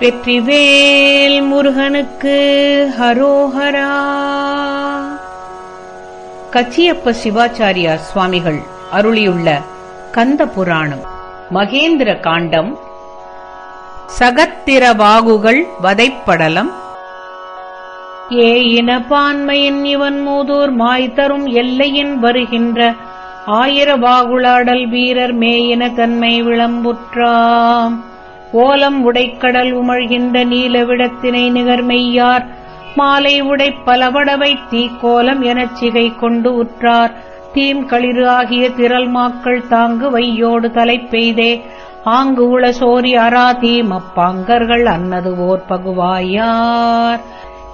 வெற்றிவேல் முருகனுக்கு ஹரோஹரா. கச்சியப்ப சிவாச்சாரியார் சுவாமிகள் அருளியுள்ள கந்த புராணம் மகேந்திர காண்டம். சகத்திரவாகுகள் வதைப்படலம். ஏ இனப்பான்மையின் இவன் மூதூர் மாய் தரும் எல்லையின் வருகின்ற ஆயிர வாகுளாடல் வீரர் மேயின தன்மை விளம்புற்றாம் ஓலம் உடைக்கடல் உமழ்கின்ற நீலவிடத்தினை நிகர்மெய்யார் மாலை உடை பலவடவை தீக்கோலம் எனச் சிகை கொண்டு உற்றார். தீம்களிறு ஆகிய திரள் மாக்கள் தாங்கு வையோடு தலை பெய்தே. ஆங்கு உள சோரி அரா தீமப்பாங்கர்கள் அன்னது ஓர் பகுவாயார்.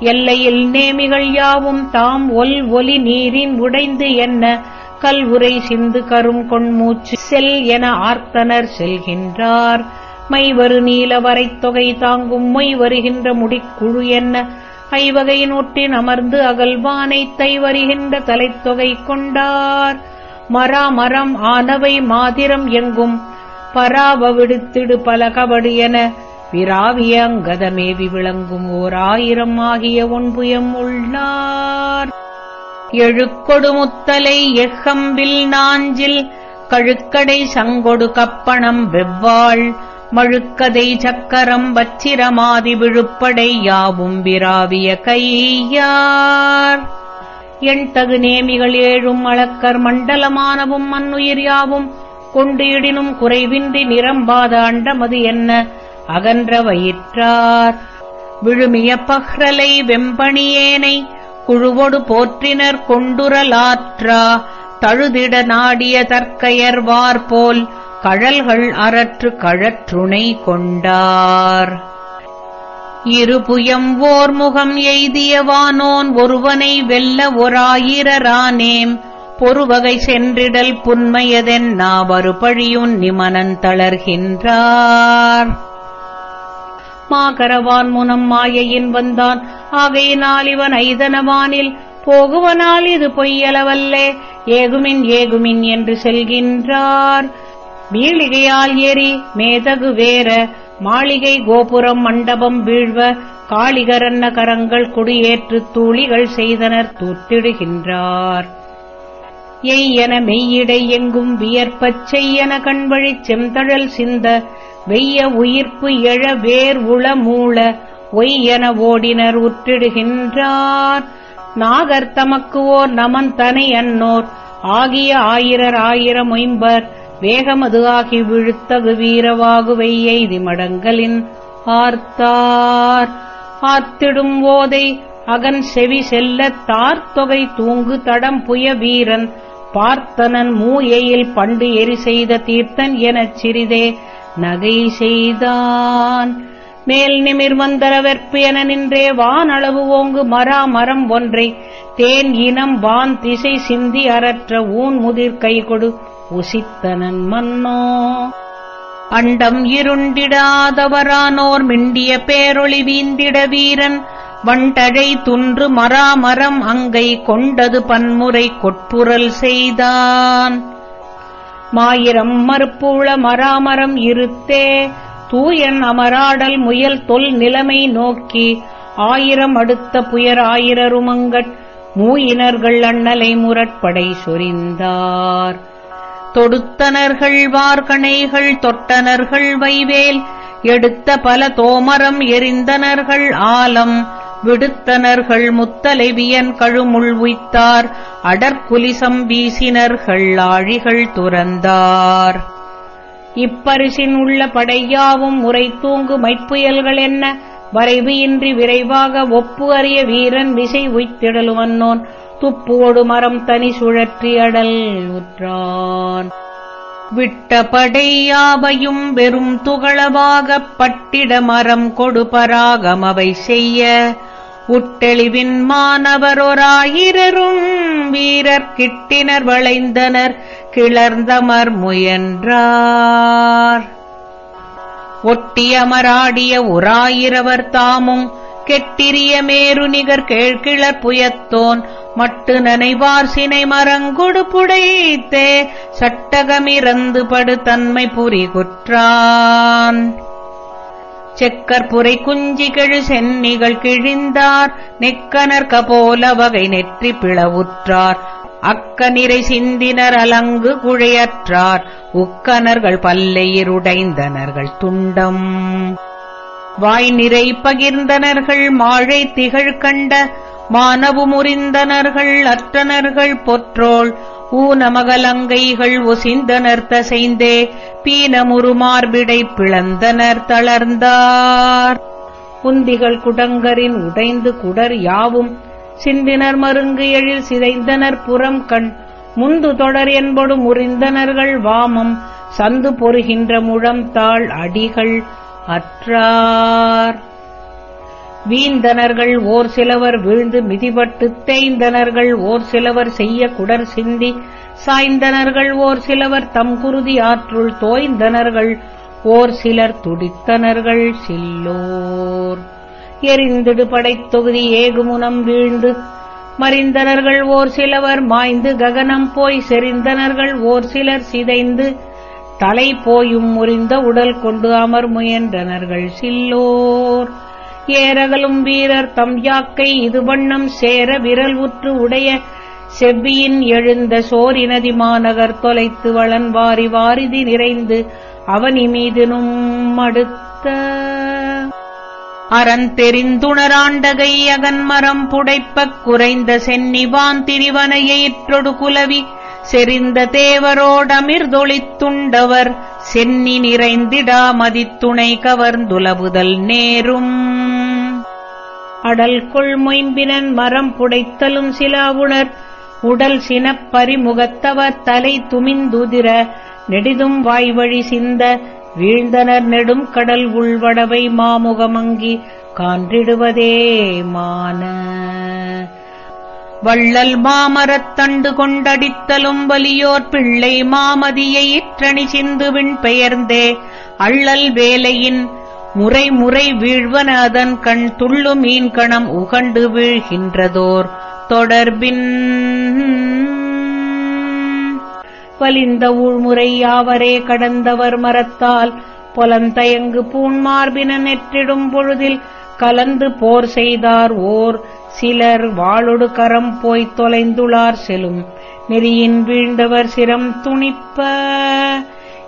எல்லையில் நேமிகள் யாவும் தாம் ஒல் ஒலி நீரின் உடைந்து என்ன. கல்வுரை சிந்து கரும் கொண்மூச்சு செல் என ஆர்த்தனர் செல்கின்றார். மைவரு நீல வரைத்தொகை தாங்கும் மொய் வருகின்ற முடிக்குழு என்ன? ஐவகை நூற்றின் அமர்ந்து அகல்வானை தை வருகின்ற தலைத்தொகை கொண்டார். மரா மரம் ஆனவை மாதிரம் எங்கும்? பராவ விடுத்திடு பல கபடு என விராவிய அங்கதமேவி விளங்கும் ஓர் ஆயிரம் ஆகிய ஒன்புயம் உள்ளார். எழுக்கொடு முத்தலை எக்கம்பில் நாஞ்சில் கழுக்கடை சங்கொடு கப்பணம் வெவ்வாள். மழுக்கதை சக்கரம் வச்சிரமாதி விழுப்படை யாவும் விராவிய கையார். எண் தகு நேமிகள் ஏழும் அளக்கர் மண்டலமானவும் மண்ணுயிர் யாவும் கொண்டு இடினும் குறைவின்றி நிரம்பாத அண்டமது என்ன அகன்ற வயிற்றார். விழுமிய பஹ்ரலை வெம்பணியேனை குழுவொடு போற்றினர் கொண்டுரலாற்றா. தழுதிட நாடிய தற்கையர்வார் போல் கழல்கள் அறற்று கழற்றுணை கொண்டார். இருபுயம் ஓர் முகம் எய்தியவானோன் ஒருவனை வெல்ல ஒராயிரரானேம். பொறுவகை சென்றிடல் புன்மையதென்னா வருபழியுன் நிமனன் தளர்கின்றார். மாகரவான் முனம் மாயையின் வந்தான். ஆகையினால் இவன் ஐதனவானில் போகுவனால் இது பொய்யலவல்லே ஏகுமின் ஏகுமின் என்று செல்கின்றார். வீழிகையால் ஏறி மேதகு வேற மாளிகை கோபுரம் மண்டபம் வீழ்வ காளிகரன்ன கரங்கள் குடியேற்று தூளிகள் செய்தனர் தூத்திடுகின்றார். எய்யன மெய்யிடை எங்கும் வியற்பச் செய்யன கண்வழிச் செந்தழல் சிந்த வெய்ய உயிர்ப்பு எழ வேர் உள மூள ஒய்யன ஓடினர் உற்றிடுகின்றார். நாகர் தமக்கு ஓர் நமன் தனை அன்னோர் ஆகிய ஆயிரர் ஆயிரம் ஒய்பர் வேகமது ஆகி விழுத்தகு வீரவாகுவை எய்தி மடங்களின் ஆர்த்தார். ஆர்த்திடும் ஓதை அகன் செவி செல்லத் தார்த்தொகை தூங்கு தடம் புய வீரன். பார்த்தனன் மூயையில் பண்டு எரி செய்த தீர்த்தன் எனச் சிறிதே நகை செய்தான். மேல் நிமிர் வந்தர வெற்பு என நின்றே வானளவு ஓங்கு மரா மரம் ஒன்றை. தேன் இனம் வான் திசை சிந்தி அறற்ற ஊன் முதிர் கை கொடு. உசித்தனன் மன்னோ. அண்டம் இருண்டிடாதவரானோர் மிண்டிய பேரொளி வீந்திட வீரன். வண்டழை துன்று மராமரம் அங்கை கொண்டது பன்முறை கொட்புரல் செய்தான். மாயிரம் மறுப்புள மராமரம் இருத்தே. தூயன் அமராடல் முயல் தொல் நிலைமை நோக்கி. ஆயிரம் அடுத்த புயர் ஆயிரருமங்கட். மூயினர்கள் அண்ணலை முரட்படை சொரிந்தார். தொடுத்தனர்கள் வார்கணைகள் தொட்டனர்கள் வைவேல். எடுத்த பல தோமரம் எரிந்தனர்கள் ஆலம். விடுத்தனர்கள் முத்தலைவியன் கழுமுள் உய்த்தார். அடற்குலிசம் வீசினர்கள் ஆழிகள் துறந்தார். இப்பரிசின் உள்ள படையாவும் முறை தூங்கு மைப்புயல்கள் என்ன? வரைவு இன்றி விரைவாக ஒப்பு அறிய வீரன் விசை உய்த்திடலுவன்னோன் துப்போடு மரம் தனி சுழற்றி அடல் உற்றான் விட்ட படையாவையும் வெறும் துகளவாகப் பட்டிட மரம் கொடுபராகமவை செய்ய. உட்டெளிவின் மாணவரொராயிரரும் வீரர் கிட்டினர் வளைந்தனர் கிளர்ந்தமர் முயன்றார். ஒட்டியமராடிய உராயிரவர் தாமும் கெட்டிரிய மேரு நிகர் கேழ்கிளர் புயத்தோன் மட்டு நனைவார் சினை மரங்கொடு புடைத்தே சட்டகமிறந்து படு தன்மை புரி குற்றான். செக்கற்புரை குஞ்சி கெழு சென்னிகள் கிழிந்தார் நெக்கனர் கபோல வகை நெற்றி பிளவுற்றார். அக்க நிறை சிந்தினர் அலங்கு குழையற்றார் உக்கனர்கள் பல்லையிருடைந்தனர்கள் துண்டம். வாய் நிறை பகிர்ந்தனர்கள் மாழை திகழ் கண்ட மானவு முறிந்தனர்கள் அற்றனர்கள் பொற்றோள். ஊனமகலங்கைகள் ஒசிந்தனர் தசைந்தே பீனமுறுமார்பிடை பிளந்தனர் தளர்ந்தார். குந்திகள் குடங்கரின் உடைந்து குடர் யாவும் சிந்தினர் மருங்கு எழில் சிதைந்தனர் புறம் கண் முந்து தொடர் என்படு முறிந்தனர்கள் வாமம் சந்து பொறுகின்ற முழம் தாள் அடிகள் அற்றார். வீந்தனர்கள் ஓர் சிலவர் வீழ்ந்து மிதிபட்டுத் தேய்ந்தனர்கள் ஓர் சிலவர் செய்ய குடர் சிந்தி சாய்ந்தனர்கள் ஓர் சிலவர் தம் குருதி ஆற்றுள் தோய்ந்தனர்கள் ஓர் சிலர் துடித்தனர்கள் சில்லோர். எரிந்திடு படைத்தொகுதி ஏகுமுனம் வீழ்ந்து மறிந்தனர்கள் ஓர் சிலவர் மாய்ந்து ககனம் போய் செறிந்தனர்கள் ஓர் சிலர் சிதைந்து தலை போயும் முறிந்த உடல் கொண்டு அமர் முயன்றனர்கள் சில்லோர். ஏரகலும் வீரர் தம் யாக்கை இது வண்ணம் சேர விரல் உற்று உடைய செவ்வியின் எழுந்த சோரினதி மாநகர் தொலைத்து வளன் வாரி வாரிதி நிறைந்து அவனி மீதினும் அடுத்த அறந்தெரிந்துணராண்டகை அகன்மரம் புடைப்பக் குறைந்த சென்னிவான் திரிவனையிற்றொடு குலவி செறிந்த தேவரோடமிர்தொளித்துண்டவர் சென்னி நிறைந்திடா மதித்துணை கவர்ந்துலவுதல் நேரும். அடல் கொள் மொயம்பினன் மரம் புடைத்தலும் சிலாவுணர். உடல் சினப்பரிமுகத்தவர் தலை துமிந்துதிர. நெடிதும் வாய்வழி சிந்த வீழ்ந்தனர் நெடும் கடல் உள்வடவை மாமுகமங்கி கான்றிடுவதே மான. வள்ளல் மாமரத்தண்டு கொண்டடித்தலும் வலியோர் பிள்ளை மாமதியை இற்றணி சிந்துவின் பெயர்ந்தே. அள்ளல் வேலையின் முறை முறை வீழ்வன அதன் கண் துள்ளு மீன் கணம் உகண்டு வீழ்கின்றதோர். தொடர்பின் வலிந்த ஊழ்முறை யாவரே கடந்தவர் மரத்தால். பொலந்தயங்கு பூண்மார்பின நெற்றிடும் பொழுதில் கலந்து போர் செய்தார் ஓர். சிலர் வாளொடு கரம் போய்த் தொலைந்துளார் செலும். நெறியின் வீழ்ந்தவர் சிரம் துணிப்ப.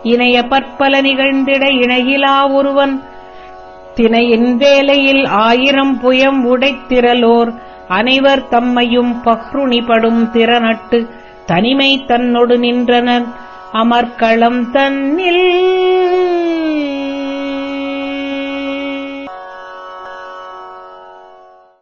இணைய பற்பல நிகழ்ந்திட இணையிலா ஒருவன். தினையின் வேலையில் ஆயிரம் புயம் உடைத்திரலோர். அனைவர் தம்மையும் பஹ்ருணிபடும் திறனட்டு தனிமை தன்னொடு நின்றனர். அமர்க்களம் தன்னில்